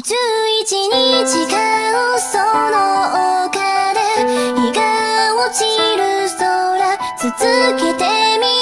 11日間その丘で日が落ちる空続けてみ